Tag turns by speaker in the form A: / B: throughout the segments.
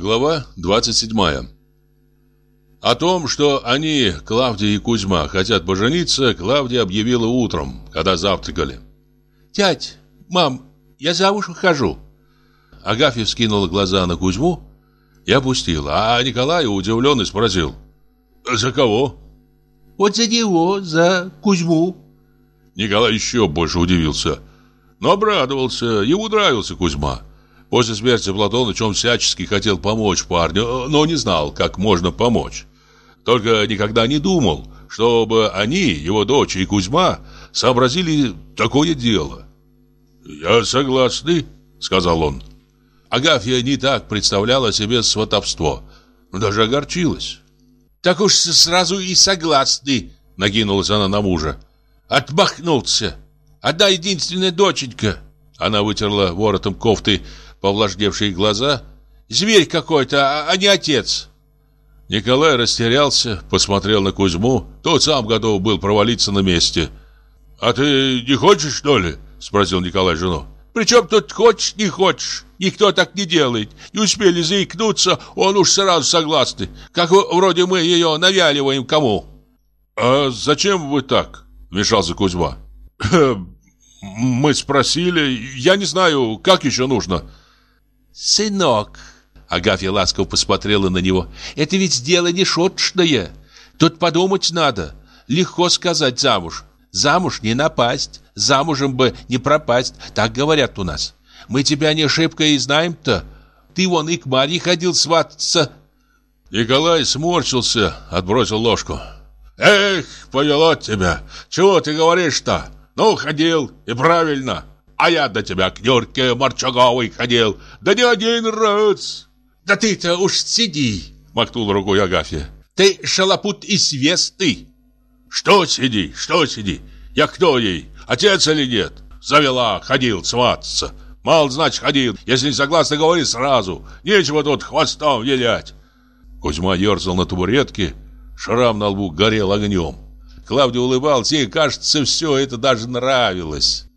A: Глава 27 О том, что они, Клавдия и Кузьма, хотят пожениться, Клавдия объявила утром, когда завтракали.
B: «Тять, мам, я замуж выхожу».
A: Агафья вскинула глаза на Кузьму и опустила, а Николай удивленно спросил. «За кого?»
B: «Вот за него, за Кузьму».
A: Николай еще больше удивился, но обрадовался, ему нравился Кузьма. После смерти Платоныча он всячески хотел помочь парню, но не знал, как можно помочь. Только никогда не думал, чтобы они, его дочь и Кузьма, сообразили такое дело. «Я согласный», — сказал он. Агафья не так представляла себе сватовство, даже огорчилась.
B: «Так уж сразу и согласны», — накинулась она на мужа. «Отмахнулся. Одна единственная доченька». Она вытерла воротом кофты повлажневшие глаза. «Зверь какой-то, а, а не отец!»
A: Николай растерялся, посмотрел на Кузьму. Тот сам готов был провалиться на месте. «А ты не хочешь, что ли?» Спросил Николай жену.
B: «Причем тут хочешь, не хочешь? Никто так не делает. Не успели заикнуться, он уж сразу согласный. Как вроде мы ее навяливаем кому».
A: «А зачем вы так?» Вмешался Кузьма. «Мы спросили. Я не знаю, как еще нужно».
B: «Сынок», — Агафья ласково посмотрела на него, «это ведь дело не шуточное. Тут подумать надо. Легко сказать замуж. Замуж не напасть, замужем бы не пропасть, так говорят у нас. Мы тебя не шибко и знаем-то. Ты вон и к Марье ходил свататься».
A: Николай сморщился, отбросил ложку. «Эх, повело тебя! Чего ты говоришь-то? Ну, ходил, и правильно!» А я до тебя к Нюрке Марчаговой ходил. Да не один раз.
B: Да ты-то уж сиди,
A: махнул рукой Агафья.
B: Ты шалопут известный.
A: Что сиди, что сиди? Я кто ей? Отец или нет? Завела, ходил свататься. Мало, значит, ходил. Если не согласна, говори сразу. Нечего тут хвостом вилять. Кузьма ерзал на табуретке. Шрам на лбу горел огнем. Клавдия улыбался, и, кажется, все это даже нравилось.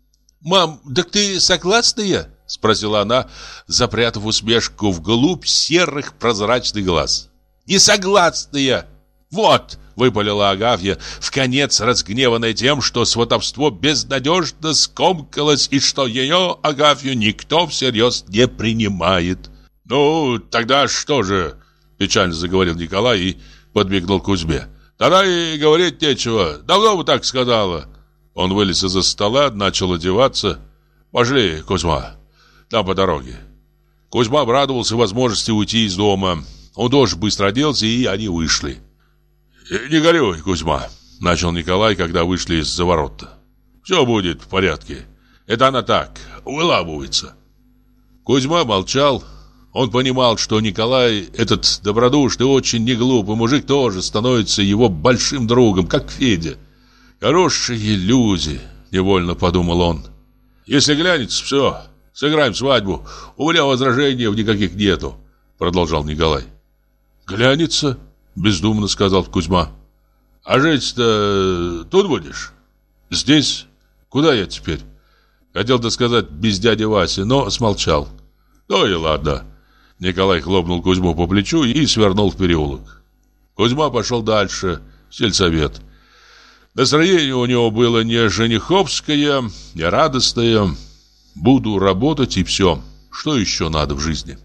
B: «Мам, так ты согласная?» Спросила она, запрятав усмешку вглубь серых прозрачных глаз. «Не согласная!» «Вот!» — выпалила Агафья, в конец разгневанная тем, что сватовство безнадежно скомкалось и что ее, Агафью, никто всерьез не принимает.
A: «Ну, тогда что же?» — печально заговорил Николай и подмигнул Кузьме. «Тогда и говорить нечего. Давно бы так сказала. Он вылез из-за стола, начал одеваться. «Пошли, Кузьма, там по дороге». Кузьма обрадовался возможности уйти из дома. Он тоже быстро оделся, и они вышли. «Не горюй, Кузьма», — начал Николай, когда вышли из-за ворота. «Все будет в порядке. Это она так, вылабывается». Кузьма молчал. Он понимал, что Николай, этот добродушный, очень неглупый мужик, тоже становится его большим другом, как Федя. Хорошие люди, невольно подумал он. Если глянется, все, сыграем свадьбу. У меня возражений никаких нету, продолжал Николай. Глянется, бездумно сказал Кузьма. А жить-то тут будешь? Здесь? Куда я теперь? Хотел-то сказать без дяди Васи, но смолчал. Ну и ладно. Николай хлопнул Кузьму по плечу и свернул в переулок. Кузьма пошел дальше, в сельсовет. Настроение у него было не жениховское, не радостное. Буду работать и все. Что еще надо в жизни?